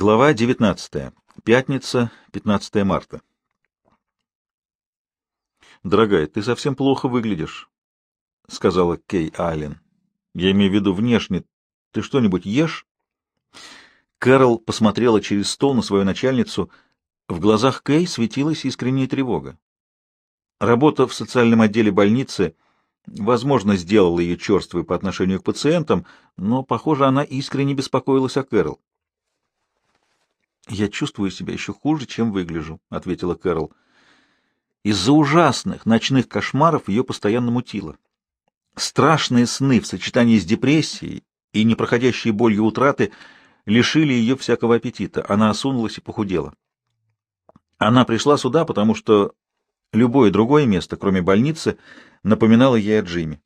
Глава 19. Пятница, 15 марта. «Дорогая, ты совсем плохо выглядишь», — сказала Кей Айлен. «Я имею в виду внешне. Ты что-нибудь ешь?» Кэрол посмотрела через стол на свою начальницу. В глазах Кей светилась искренняя тревога. Работа в социальном отделе больницы, возможно, сделала ее черствой по отношению к пациентам, но, похоже, она искренне беспокоилась о Кэрол. «Я чувствую себя еще хуже, чем выгляжу», — ответила Кэрол. Из-за ужасных ночных кошмаров ее постоянно мутило. Страшные сны в сочетании с депрессией и непроходящей болью утраты лишили ее всякого аппетита. Она осунулась и похудела. Она пришла сюда, потому что любое другое место, кроме больницы, напоминало ей о Джиме.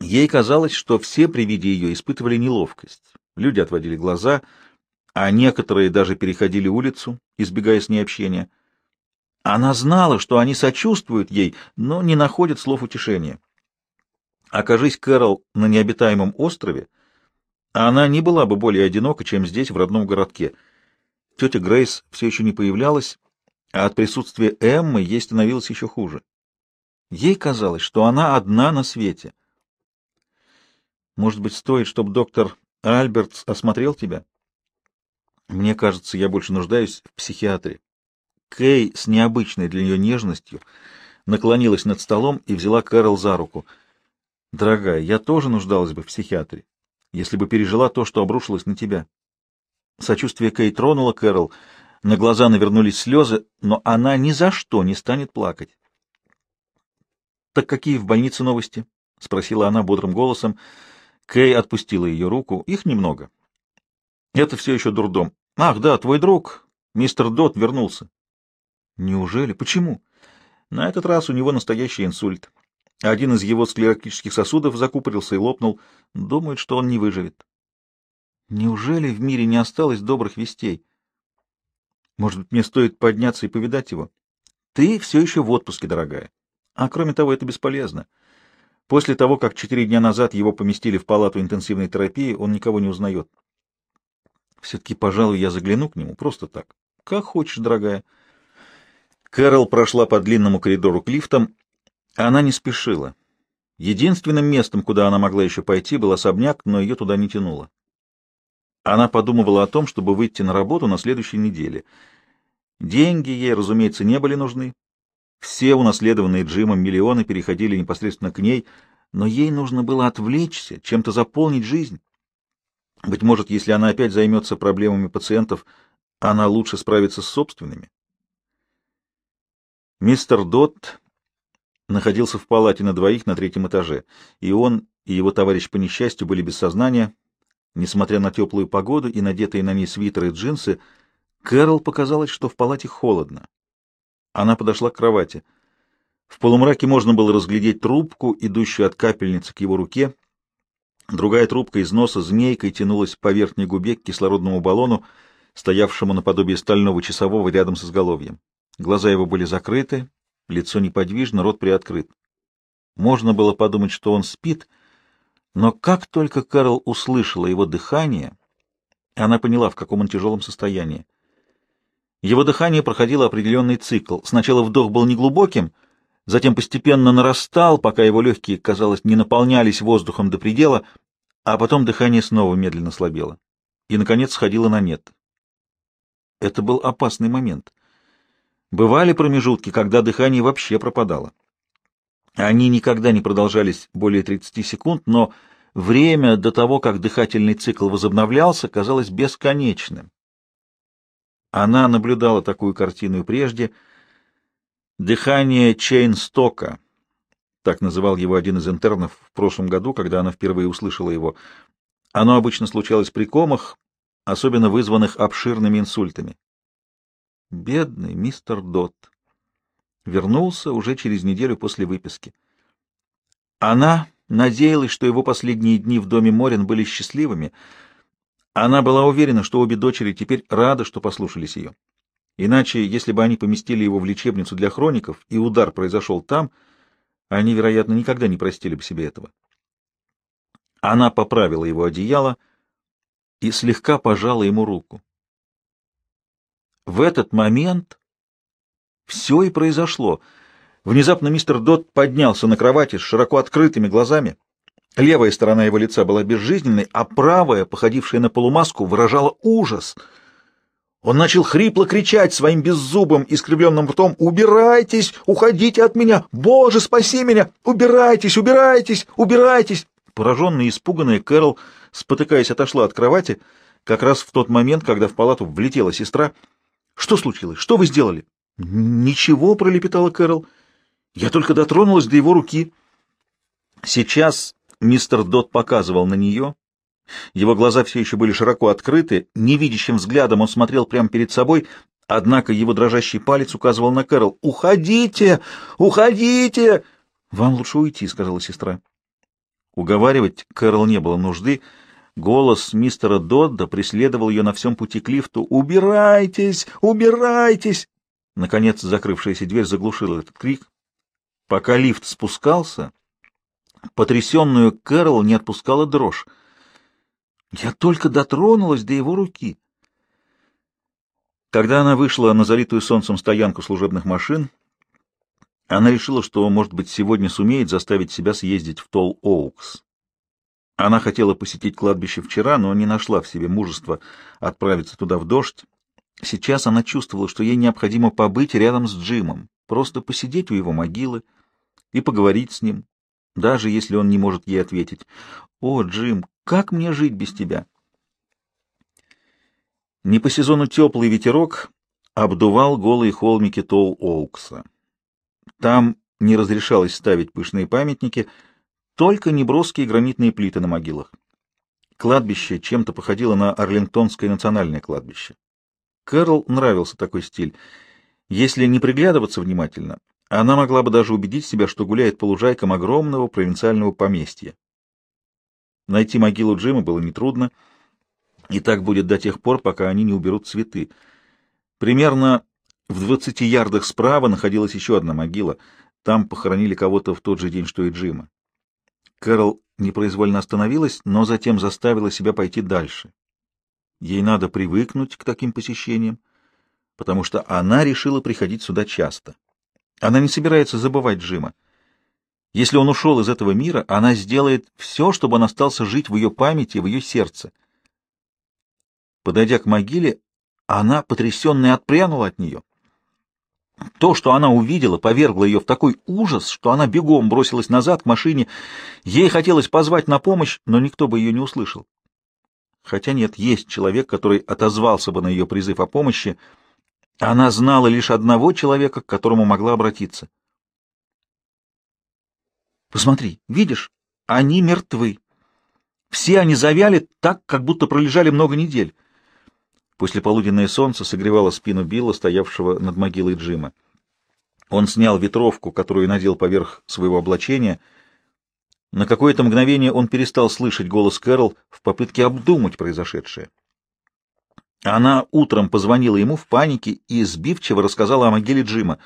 Ей казалось, что все при виде ее испытывали неловкость. Люди отводили глаза — а некоторые даже переходили улицу, избегая с ней общения. Она знала, что они сочувствуют ей, но не находят слов утешения. Окажись Кэрол на необитаемом острове, она не была бы более одинока, чем здесь, в родном городке. Тетя Грейс все еще не появлялась, а от присутствия Эммы ей становилось еще хуже. Ей казалось, что она одна на свете. «Может быть, стоит, чтобы доктор Альбертс осмотрел тебя?» Мне кажется, я больше нуждаюсь в психиатре. Кей с необычной для нее нежностью наклонилась над столом и взяла Кэрол за руку. «Дорогая, я тоже нуждалась бы в психиатре, если бы пережила то, что обрушилось на тебя». Сочувствие Кей тронуло Кэрол, на глаза навернулись слезы, но она ни за что не станет плакать. «Так какие в больнице новости?» — спросила она бодрым голосом. Кей отпустила ее руку. «Их немного. Это все еще дурдом. Ах, да, твой друг, мистер Дот, вернулся. Неужели? Почему? На этот раз у него настоящий инсульт. Один из его склеротических сосудов закупорился и лопнул. Думают, что он не выживет. Неужели в мире не осталось добрых вестей? Может быть, мне стоит подняться и повидать его? Ты все еще в отпуске, дорогая. А кроме того, это бесполезно. После того, как четыре дня назад его поместили в палату интенсивной терапии, он никого не узнает. Все-таки, пожалуй, я загляну к нему, просто так. Как хочешь, дорогая. Кэрол прошла по длинному коридору к лифтам. А она не спешила. Единственным местом, куда она могла еще пойти, был особняк, но ее туда не тянуло. Она подумывала о том, чтобы выйти на работу на следующей неделе. Деньги ей, разумеется, не были нужны. Все унаследованные Джимом миллионы переходили непосредственно к ней, но ей нужно было отвлечься, чем-то заполнить жизнь. Быть может, если она опять займется проблемами пациентов, она лучше справится с собственными. Мистер Дотт находился в палате на двоих на третьем этаже, и он и его товарищ по несчастью были без сознания. Несмотря на теплую погоду и надетые на ней свитеры и джинсы, Кэрол показалось, что в палате холодно. Она подошла к кровати. В полумраке можно было разглядеть трубку, идущую от капельницы к его руке, Другая трубка из носа змейкой тянулась по верхней губе к кислородному баллону, стоявшему наподобие стального часового рядом с изголовьем. Глаза его были закрыты, лицо неподвижно, рот приоткрыт. Можно было подумать, что он спит, но как только Карл услышала его дыхание, она поняла, в каком он тяжелом состоянии. Его дыхание проходило определенный цикл. Сначала вдох был неглубоким, затем постепенно нарастал, пока его легкие, казалось, не наполнялись воздухом до предела, а потом дыхание снова медленно слабело и, наконец, сходило на нет. Это был опасный момент. Бывали промежутки, когда дыхание вообще пропадало. Они никогда не продолжались более 30 секунд, но время до того, как дыхательный цикл возобновлялся, казалось бесконечным. Она наблюдала такую картину и прежде — Дыхание Чейнстока, так называл его один из интернов в прошлом году, когда она впервые услышала его. Оно обычно случалось при комах, особенно вызванных обширными инсультами. Бедный мистер Дот вернулся уже через неделю после выписки. Она надеялась, что его последние дни в доме Морин были счастливыми. Она была уверена, что обе дочери теперь рады, что послушались ее. Иначе, если бы они поместили его в лечебницу для хроников, и удар произошел там, они, вероятно, никогда не простили бы себе этого. Она поправила его одеяло и слегка пожала ему руку. В этот момент все и произошло. Внезапно мистер Дот поднялся на кровати с широко открытыми глазами. Левая сторона его лица была безжизненной, а правая, походившая на полумаску, выражала ужас — он начал хрипло кричать своим беззубым, искривленным ртом «Убирайтесь! Уходите от меня! Боже, спаси меня! Убирайтесь! Убирайтесь! Убирайтесь!» Пораженный и испуганный Кэрол, спотыкаясь, отошла от кровати, как раз в тот момент, когда в палату влетела сестра. «Что случилось? Что вы сделали?» «Ничего», — пролепетала Кэрол. «Я только дотронулась до его руки». Сейчас мистер Дот показывал на нее, его глаза все еще были широко открыты, невидящим взглядом он смотрел прямо перед собой, однако его дрожащий палец указывал на Кэрол. «Уходите! Уходите!» «Вам лучше уйти», — сказала сестра. Уговаривать Кэрол не было нужды. Голос мистера Додда преследовал ее на всем пути к лифту. «Убирайтесь! Убирайтесь!» Наконец закрывшаяся дверь заглушила этот крик. Пока лифт спускался, потрясенную Кэрол не отпускала дрожь. Я только дотронулась до его руки. Когда она вышла на залитую солнцем стоянку служебных машин, она решила, что, может быть, сегодня сумеет заставить себя съездить в Тол-Оукс. Она хотела посетить кладбище вчера, но не нашла в себе мужества отправиться туда в дождь. Сейчас она чувствовала, что ей необходимо побыть рядом с Джимом, просто посидеть у его могилы и поговорить с ним, даже если он не может ей ответить. «О, Джим, как мне жить без тебя? Не по сезону теплый ветерок обдувал голые холмики Тол Оукса. Там не разрешалось ставить пышные памятники, только неброские гранитные плиты на могилах. Кладбище чем-то походило на Арлингтонское национальное кладбище. Кэрол нравился такой стиль. Если не приглядываться внимательно, она могла бы даже убедить себя, что гуляет по лужайкам огромного провинциального поместья. Найти могилу Джима было нетрудно, и так будет до тех пор, пока они не уберут цветы. Примерно в 20 ярдах справа находилась еще одна могила. Там похоронили кого-то в тот же день, что и Джима. Кэрол непроизвольно остановилась, но затем заставила себя пойти дальше. Ей надо привыкнуть к таким посещениям, потому что она решила приходить сюда часто. Она не собирается забывать Джима. Если он ушел из этого мира, она сделает все, чтобы он остался жить в ее памяти, в ее сердце. Подойдя к могиле, она, потрясенная, отпрянула от нее. То, что она увидела, повергло ее в такой ужас, что она бегом бросилась назад к машине. Ей хотелось позвать на помощь, но никто бы ее не услышал. Хотя нет, есть человек, который отозвался бы на ее призыв о помощи. Она знала лишь одного человека, к которому могла обратиться — Посмотри, видишь, они мертвы. Все они завяли так, как будто пролежали много недель. После полуденное солнце согревало спину Билла, стоявшего над могилой Джима. Он снял ветровку, которую надел поверх своего облачения. На какое-то мгновение он перестал слышать голос Кэрол в попытке обдумать произошедшее. Она утром позвонила ему в панике и сбивчиво рассказала о могиле Джима.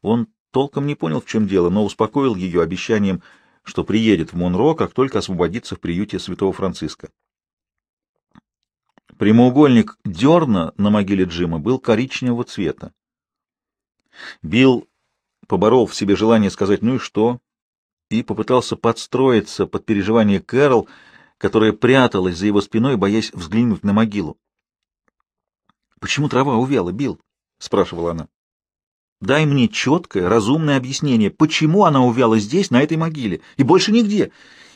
Он толком не понял, в чем дело, но успокоил ее обещанием, что приедет в Монро, как только освободится в приюте святого Франциска. Прямоугольник дерна на могиле Джима был коричневого цвета. Билл поборол в себе желание сказать «ну и что?» и попытался подстроиться под переживание Кэрол, которая пряталась за его спиной, боясь взглянуть на могилу. «Почему трава увяла, Билл?» — спрашивала она. Дай мне четкое, разумное объяснение, почему она увяла здесь, на этой могиле, и больше нигде.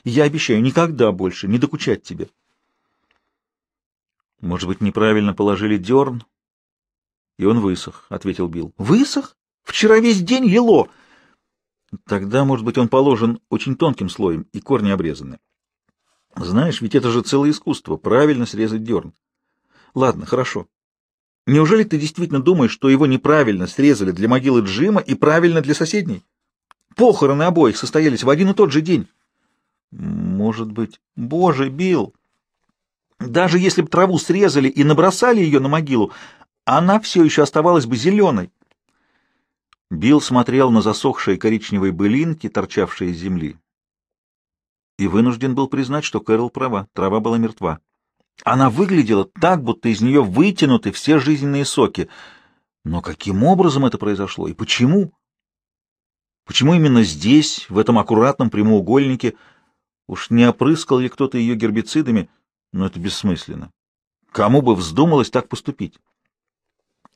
Я обещаю никогда больше не докучать тебе. Может быть, неправильно положили дерн? И он высох, — ответил Билл. Высох? Вчера весь день ело. Тогда, может быть, он положен очень тонким слоем, и корни обрезаны. Знаешь, ведь это же целое искусство — правильно срезать дерн. Ладно, хорошо. Неужели ты действительно думаешь, что его неправильно срезали для могилы Джима и правильно для соседней? Похороны обоих состоялись в один и тот же день. Может быть. Боже, Билл! Даже если бы траву срезали и набросали ее на могилу, она все еще оставалась бы зеленой. Билл смотрел на засохшие коричневые былинки, торчавшие из земли, и вынужден был признать, что Кэрол права, трава была мертва. Она выглядела так, будто из нее вытянуты все жизненные соки. Но каким образом это произошло и почему? Почему именно здесь, в этом аккуратном прямоугольнике, уж не опрыскал ли кто-то ее гербицидами? Но это бессмысленно. Кому бы вздумалось так поступить?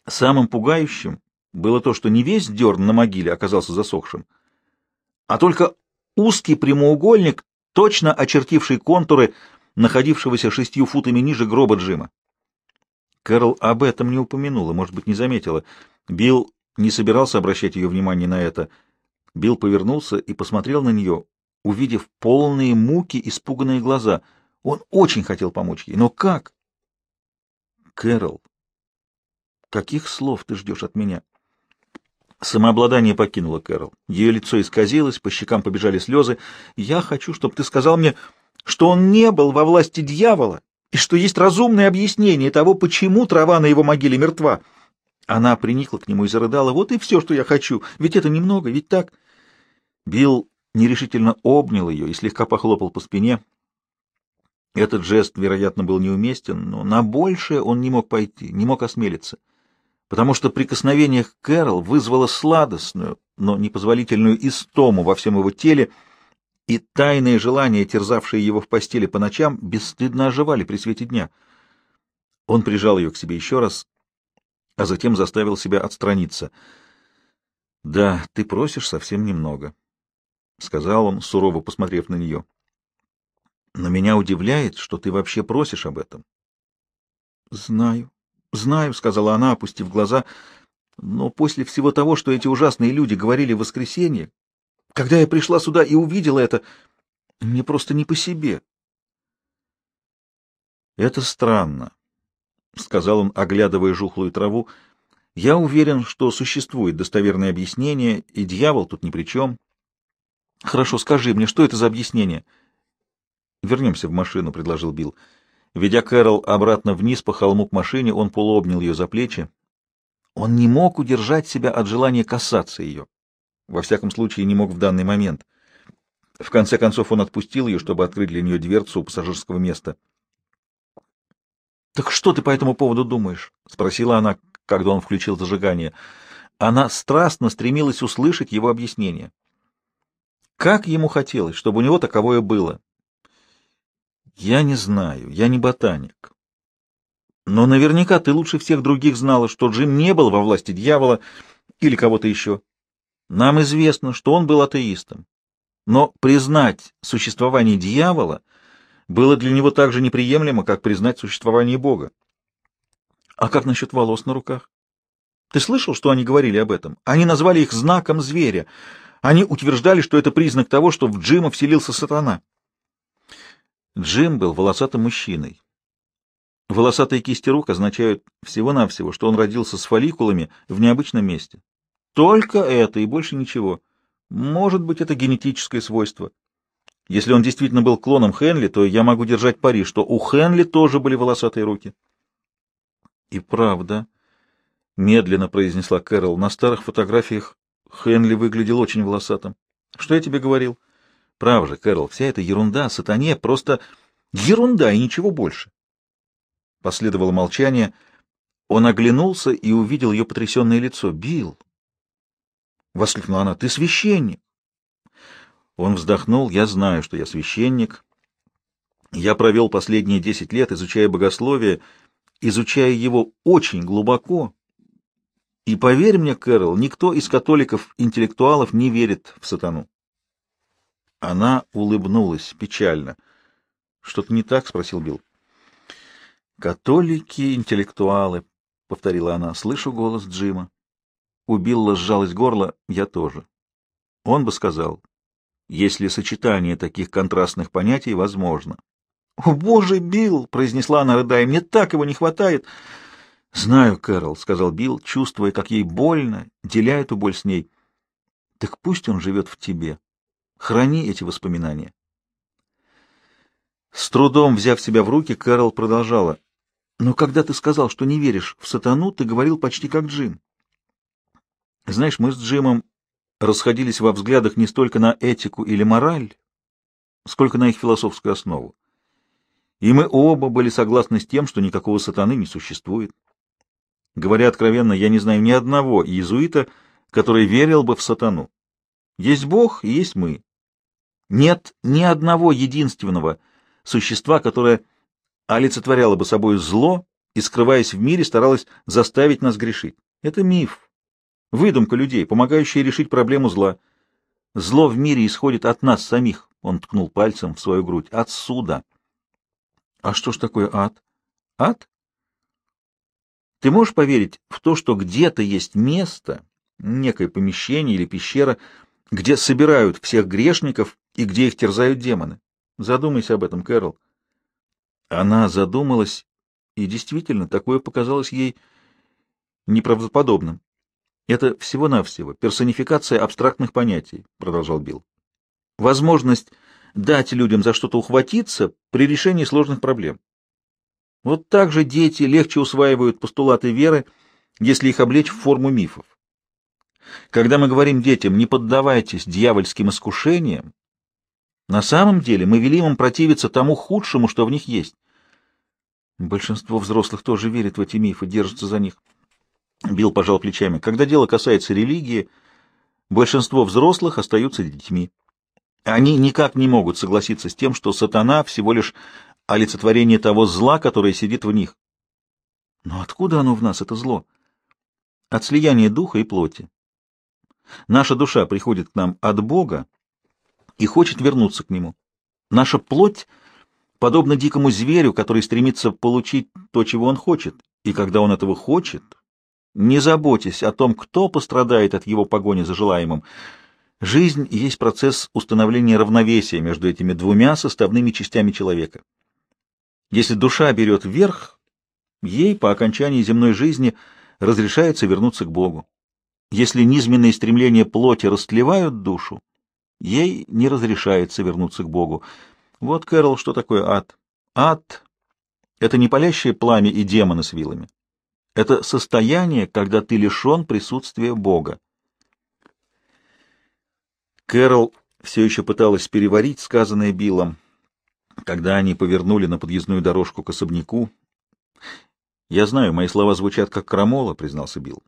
Самым пугающим было то, что не весь дерн на могиле оказался засохшим, а только узкий прямоугольник, точно очертивший контуры находившегося шестью футами ниже гроба Джима. Кэрол об этом не упомянула, может быть, не заметила. Билл не собирался обращать ее внимание на это. Билл повернулся и посмотрел на нее, увидев полные муки испуганные глаза. Он очень хотел помочь ей, но как? Кэрол, каких слов ты ждешь от меня? Самообладание покинуло Кэрол. Ее лицо исказилось, по щекам побежали слезы. «Я хочу, чтобы ты сказал мне...» что он не был во власти дьявола и что есть разумное объяснение того, почему трава на его могиле мертва. Она приникла к нему и зарыдала. «Вот и все, что я хочу. Ведь это немного, ведь так?» Билл нерешительно обнял ее и слегка похлопал по спине. Этот жест, вероятно, был неуместен, но на большее он не мог пойти, не мог осмелиться, потому что прикосновение к Кэрол вызвало сладостную, но непозволительную истому во всем его теле — и тайные желания, терзавшие его в постели по ночам, бесстыдно оживали при свете дня. Он прижал ее к себе еще раз, а затем заставил себя отстраниться. — Да, ты просишь совсем немного, — сказал он, сурово посмотрев на нее. — Но меня удивляет, что ты вообще просишь об этом. — Знаю, знаю, — сказала она, опустив глаза, — но после всего того, что эти ужасные люди говорили в воскресенье, когда я пришла сюда и увидела это, мне просто не по себе. Это странно, сказал он, оглядывая жухлую траву. Я уверен, что существует достоверное объяснение, и дьявол тут ни при чем. Хорошо, скажи мне, что это за объяснение? Вернемся в машину, предложил Билл. Ведя Кэрол обратно вниз по холму к машине, он полуобнял ее за плечи. Он не мог удержать себя от желания касаться ее. Во всяком случае, не мог в данный момент. В конце концов, он отпустил ее, чтобы открыть для нее дверцу у пассажирского места. «Так что ты по этому поводу думаешь?» — спросила она, когда он включил зажигание. Она страстно стремилась услышать его объяснение. Как ему хотелось, чтобы у него таковое было? «Я не знаю, я не ботаник. Но наверняка ты лучше всех других знала, что Джим не был во власти дьявола или кого-то еще. Нам известно, что он был атеистом. Но признать существование дьявола было для него так же неприемлемо, как признать существование Бога. А как насчет волос на руках? Ты слышал, что они говорили об этом? Они назвали их знаком зверя. Они утверждали, что это признак того, что в Джима вселился сатана. Джим был волосатым мужчиной. Волосатые кисти рук означают всего-навсего, что он родился с фолликулами в необычном месте. Только это и больше ничего. Может быть, это генетическое свойство. Если он действительно был клоном Хенли, то я могу держать пари, что у Хенли тоже были волосатые руки. И правда, медленно произнесла Кэрол, на старых фотографиях Хенли выглядел очень волосатым. Что я тебе говорил? Прав же, Кэрол, вся эта ерунда сатане просто ерунда и ничего больше. Последовало молчание. Он оглянулся и увидел ее потрясенное лицо. Бил, воскликнула она. «Ты священник!» Он вздохнул. «Я знаю, что я священник. Я провел последние десять лет, изучая богословие, изучая его очень глубоко. И поверь мне, Кэрол, никто из католиков-интеллектуалов не верит в сатану». Она улыбнулась печально. «Что-то не так?» — спросил Билл. «Католики-интеллектуалы», — повторила она. «Слышу голос Джима». У Билла сжалось горло, я тоже. Он бы сказал, если сочетание таких контрастных понятий возможно. «О, боже, Билл!» — произнесла она, рыдая. «Мне так его не хватает!» «Знаю, Кэрол», — сказал Билл, чувствуя, как ей больно, деля эту боль с ней. «Так пусть он живет в тебе. Храни эти воспоминания». С трудом взяв себя в руки, Кэрол продолжала. «Но когда ты сказал, что не веришь в сатану, ты говорил почти как Джим. Знаешь, мы с Джимом расходились во взглядах не столько на этику или мораль, сколько на их философскую основу. И мы оба были согласны с тем, что никакого сатаны не существует. Говоря откровенно, я не знаю ни одного иезуита, который верил бы в сатану. Есть Бог и есть мы. Нет ни одного единственного существа, которое олицетворяло бы собой зло и, скрываясь в мире, старалось заставить нас грешить. Это миф. Выдумка людей, помогающая решить проблему зла. Зло в мире исходит от нас самих, — он ткнул пальцем в свою грудь, — отсюда. А что ж такое ад? Ад? Ты можешь поверить в то, что где-то есть место, некое помещение или пещера, где собирают всех грешников и где их терзают демоны? Задумайся об этом, Кэрол. Она задумалась, и действительно, такое показалось ей неправдоподобным. Это всего-навсего персонификация абстрактных понятий, продолжал Билл. Возможность дать людям за что-то ухватиться при решении сложных проблем. Вот так же дети легче усваивают постулаты веры, если их облечь в форму мифов. Когда мы говорим детям «не поддавайтесь дьявольским искушениям», на самом деле мы велим им противиться тому худшему, что в них есть. Большинство взрослых тоже верит в эти мифы, держится за них. Билл пожал плечами. Когда дело касается религии, большинство взрослых остаются детьми. Они никак не могут согласиться с тем, что сатана всего лишь олицетворение того зла, которое сидит в них. Но откуда оно в нас, это зло? От слияния духа и плоти. Наша душа приходит к нам от Бога и хочет вернуться к Нему. Наша плоть подобна дикому зверю, который стремится получить то, чего он хочет, и когда он этого хочет, не заботьтесь о том, кто пострадает от его погони за желаемым. Жизнь есть процесс установления равновесия между этими двумя составными частями человека. Если душа берет верх, ей по окончании земной жизни разрешается вернуться к Богу. Если низменные стремления плоти растлевают душу, ей не разрешается вернуться к Богу. Вот, Кэрол, что такое ад. Ад — это не палящее пламя и демоны с вилами. Это состояние, когда ты лишен присутствия Бога. Кэрол все еще пыталась переварить сказанное Биллом, когда они повернули на подъездную дорожку к особняку. «Я знаю, мои слова звучат как крамола», — признался Билл.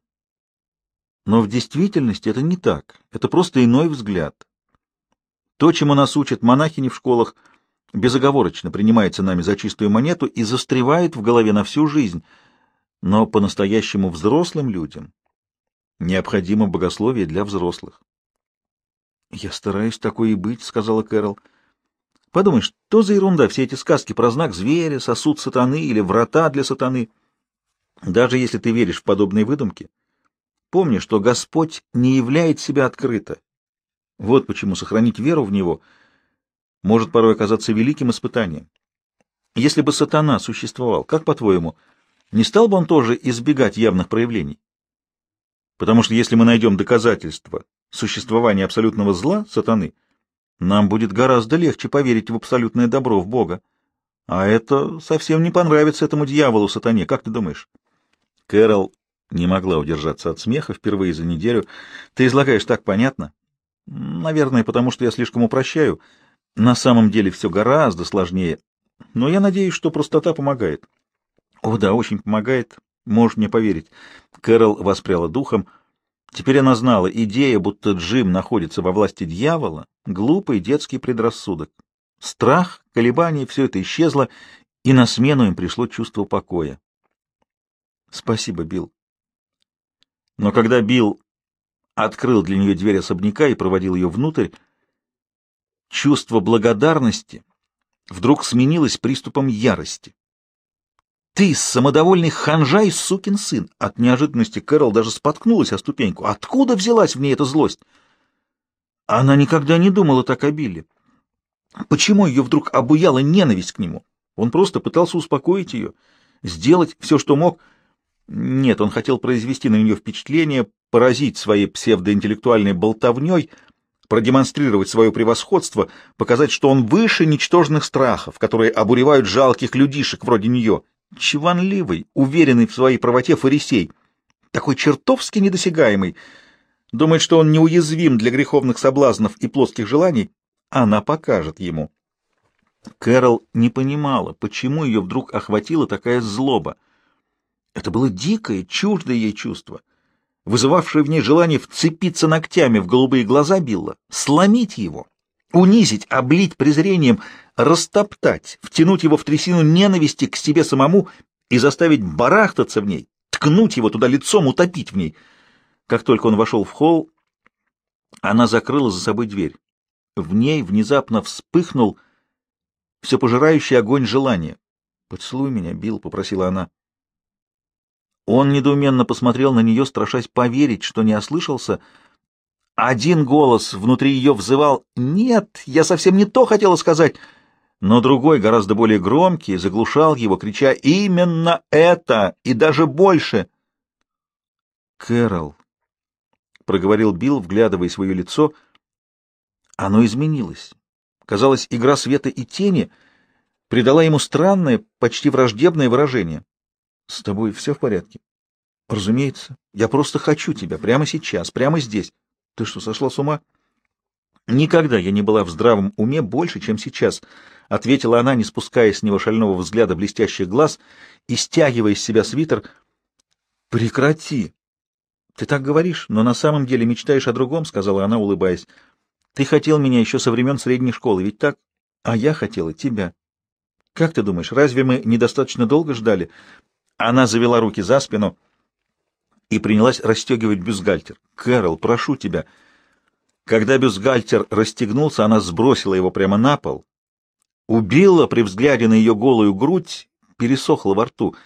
«Но в действительности это не так. Это просто иной взгляд. То, чему нас учат монахини в школах, безоговорочно принимается нами за чистую монету и застревает в голове на всю жизнь». Но по-настоящему взрослым людям необходимо богословие для взрослых. «Я стараюсь такой и быть», — сказала Кэрол. «Подумай, что за ерунда все эти сказки про знак зверя, сосуд сатаны или врата для сатаны? Даже если ты веришь в подобные выдумки, помни, что Господь не являет себя открыто. Вот почему сохранить веру в Него может порой оказаться великим испытанием. Если бы сатана существовал, как, по-твоему, — не стал бы он тоже избегать явных проявлений? Потому что если мы найдем доказательства существования абсолютного зла, сатаны, нам будет гораздо легче поверить в абсолютное добро, в Бога. А это совсем не понравится этому дьяволу, сатане, как ты думаешь? Кэрол не могла удержаться от смеха впервые за неделю. Ты излагаешь так понятно? Наверное, потому что я слишком упрощаю. На самом деле все гораздо сложнее. Но я надеюсь, что простота помогает. О, да, очень помогает. Можешь мне поверить. Кэрол воспряла духом. Теперь она знала, идея, будто Джим находится во власти дьявола, глупый детский предрассудок. Страх, колебания, все это исчезло, и на смену им пришло чувство покоя. Спасибо, Билл. Но когда Билл открыл для нее дверь особняка и проводил ее внутрь, чувство благодарности вдруг сменилось приступом ярости. «Ты, самодовольный ханжай, сукин сын!» От неожиданности Кэрол даже споткнулась о ступеньку. «Откуда взялась в ней эта злость?» Она никогда не думала так о Билли. Почему ее вдруг обуяла ненависть к нему? Он просто пытался успокоить ее, сделать все, что мог. Нет, он хотел произвести на нее впечатление, поразить своей псевдоинтеллектуальной болтовней, продемонстрировать свое превосходство, показать, что он выше ничтожных страхов, которые обуревают жалких людишек вроде нее чванливый, уверенный в своей правоте фарисей, такой чертовски недосягаемый, думает, что он неуязвим для греховных соблазнов и плоских желаний, она покажет ему. Кэрол не понимала, почему ее вдруг охватила такая злоба. Это было дикое, чуждое ей чувство, вызывавшее в ней желание вцепиться ногтями в голубые глаза Билла, сломить его, унизить, облить презрением, растоптать, втянуть его в трясину ненависти к себе самому и заставить барахтаться в ней, ткнуть его туда лицом, утопить в ней. Как только он вошел в холл, она закрыла за собой дверь. В ней внезапно вспыхнул все пожирающий огонь желания. «Поцелуй меня, Билл», — попросила она. Он недоуменно посмотрел на нее, страшась поверить, что не ослышался. Один голос внутри ее взывал «Нет, я совсем не то хотела сказать», но другой, гораздо более громкий, заглушал его, крича «Именно это! И даже больше!» «Кэрол!» — проговорил Билл, вглядывая свое лицо. Оно изменилось. Казалось, игра света и тени придала ему странное, почти враждебное выражение. «С тобой все в порядке?» «Разумеется. Я просто хочу тебя прямо сейчас, прямо здесь. Ты что, сошла с ума?» «Никогда я не была в здравом уме больше, чем сейчас». — ответила она, не спуская с него шального взгляда блестящих глаз и стягивая из себя свитер. — Прекрати! — Ты так говоришь, но на самом деле мечтаешь о другом, — сказала она, улыбаясь. — Ты хотел меня еще со времен средней школы, ведь так? А я хотела тебя. — Как ты думаешь, разве мы недостаточно долго ждали? Она завела руки за спину и принялась расстегивать бюстгальтер. — Кэрол, прошу тебя! — когда бюстгальтер расстегнулся, она сбросила его прямо на пол у при взгляде на ее голую грудь пересохло во рту.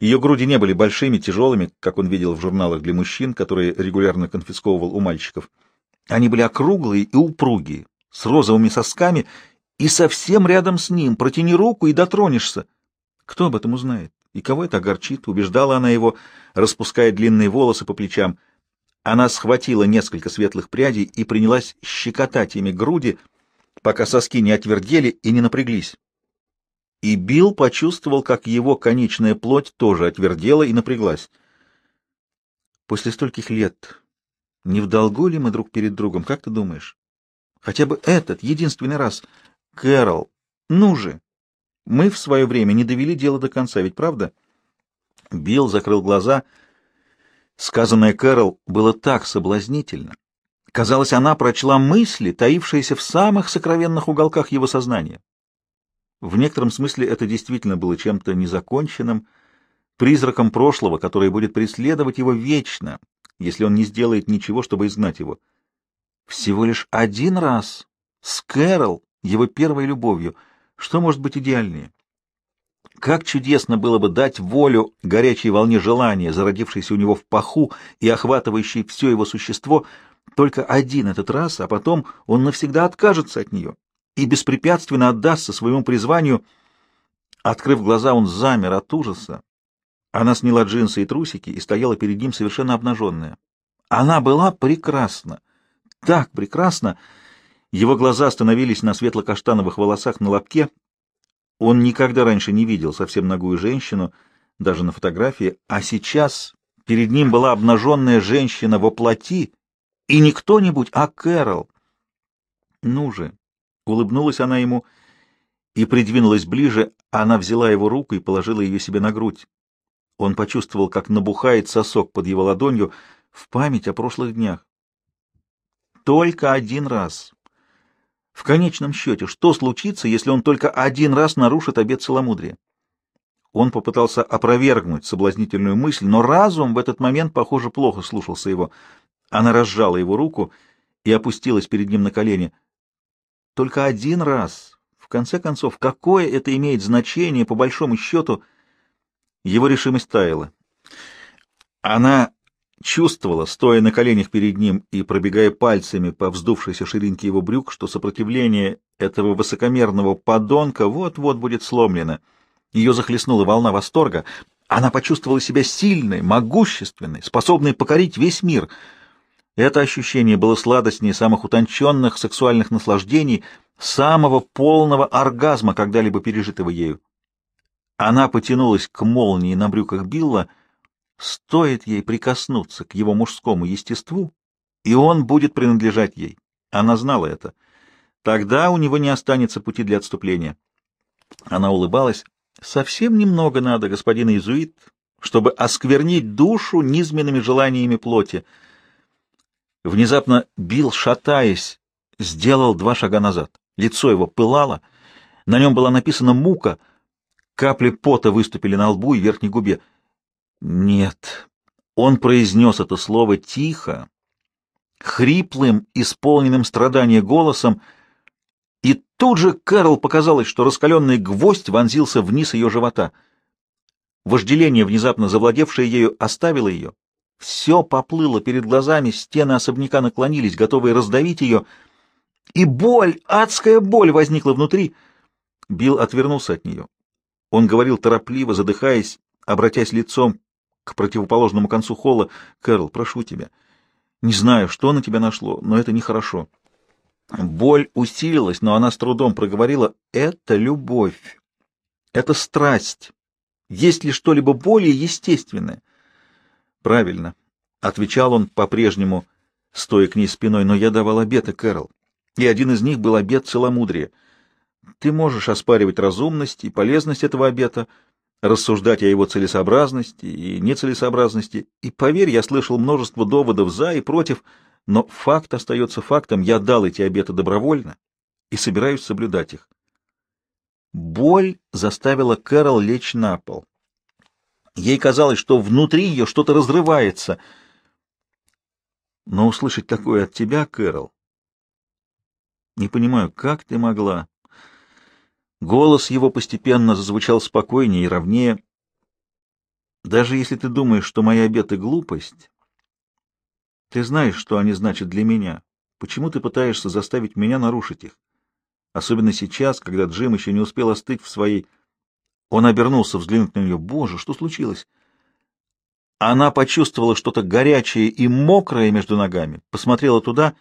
Ее груди не были большими, тяжелыми, как он видел в журналах для мужчин, которые регулярно конфисковывал у мальчиков. Они были округлые и упругие, с розовыми сосками, и совсем рядом с ним. Протяни руку и дотронешься. Кто об этом узнает? И кого это огорчит? Убеждала она его, распуская длинные волосы по плечам. Она схватила несколько светлых прядей и принялась щекотать ими груди, — пока соски не отвердели и не напряглись. И Билл почувствовал, как его конечная плоть тоже отвердела и напряглась. После стольких лет не в долгу ли мы друг перед другом, как ты думаешь? Хотя бы этот, единственный раз. Кэрол, ну же! Мы в свое время не довели дело до конца, ведь правда? Билл закрыл глаза. Сказанное Кэрол было так соблазнительно, Казалось, она прочла мысли, таившиеся в самых сокровенных уголках его сознания. В некотором смысле это действительно было чем-то незаконченным, призраком прошлого, который будет преследовать его вечно, если он не сделает ничего, чтобы изгнать его. Всего лишь один раз с Кэрол, его первой любовью, что может быть идеальнее? Как чудесно было бы дать волю горячей волне желания, зародившейся у него в паху и охватывающей все его существо — только один этот раз, а потом он навсегда откажется от нее и беспрепятственно отдастся своему призванию. Открыв глаза, он замер от ужаса. Она сняла джинсы и трусики и стояла перед ним совершенно обнаженная. Она была прекрасна, так прекрасна. Его глаза остановились на светло-каштановых волосах на лобке. Он никогда раньше не видел совсем ногую женщину, даже на фотографии, а сейчас перед ним была обнаженная женщина во плоти, и не кто-нибудь, а Кэрол. Ну же, улыбнулась она ему и придвинулась ближе, она взяла его руку и положила ее себе на грудь. Он почувствовал, как набухает сосок под его ладонью в память о прошлых днях. Только один раз. В конечном счете, что случится, если он только один раз нарушит обет целомудрия? Он попытался опровергнуть соблазнительную мысль, но разум в этот момент, похоже, плохо слушался его. Она разжала его руку и опустилась перед ним на колени. Только один раз. В конце концов, какое это имеет значение, по большому счету? Его решимость таяла. Она чувствовала, стоя на коленях перед ним и пробегая пальцами по вздувшейся ширинке его брюк, что сопротивление этого высокомерного подонка вот-вот будет сломлено. Ее захлестнула волна восторга. Она почувствовала себя сильной, могущественной, способной покорить весь мир — это ощущение было сладостнее самых утонченных сексуальных наслаждений, самого полного оргазма, когда-либо пережитого ею. Она потянулась к молнии на брюках Билла. Стоит ей прикоснуться к его мужскому естеству, и он будет принадлежать ей. Она знала это. Тогда у него не останется пути для отступления. Она улыбалась. «Совсем немного надо, господин иезуит, чтобы осквернить душу низменными желаниями плоти». Внезапно Билл, шатаясь, сделал два шага назад. Лицо его пылало, на нем была написана мука, капли пота выступили на лбу и верхней губе. Нет, он произнес это слово тихо, хриплым, исполненным страдания голосом, и тут же Кэрол показалось, что раскаленный гвоздь вонзился вниз ее живота. Вожделение, внезапно завладевшее ею, оставило ее, все поплыло перед глазами, стены особняка наклонились, готовые раздавить ее, и боль, адская боль возникла внутри. Билл отвернулся от нее. Он говорил торопливо, задыхаясь, обратясь лицом к противоположному концу холла. «Кэрол, прошу тебя. Не знаю, что на тебя нашло, но это нехорошо». Боль усилилась, но она с трудом проговорила «это любовь». Это страсть. Есть ли что-либо более естественное? Правильно. Отвечал он по-прежнему, стоя к ней спиной, но я давал обеты, Кэрол. И один из них был обет целомудрия. Ты можешь оспаривать разумность и полезность этого обета, рассуждать о его целесообразности и нецелесообразности. И, поверь, я слышал множество доводов за и против, но факт остается фактом. Я дал эти обеты добровольно и собираюсь соблюдать их. Боль заставила Кэрол лечь на пол. Ей казалось, что внутри ее что-то разрывается. Но услышать такое от тебя, Кэрол... Не понимаю, как ты могла? Голос его постепенно зазвучал спокойнее и ровнее. Даже если ты думаешь, что мои обеты — глупость, ты знаешь, что они значат для меня. Почему ты пытаешься заставить меня нарушить их? Особенно сейчас, когда Джим еще не успел остыть в своей он обернулся взглянуть на нее. Боже, что случилось? Она почувствовала что-то горячее и мокрое между ногами, посмотрела туда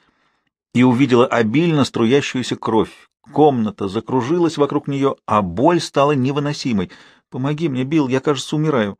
и увидела обильно струящуюся кровь. Комната закружилась вокруг нее, а боль стала невыносимой. «Помоги мне, Билл, я, кажется, умираю».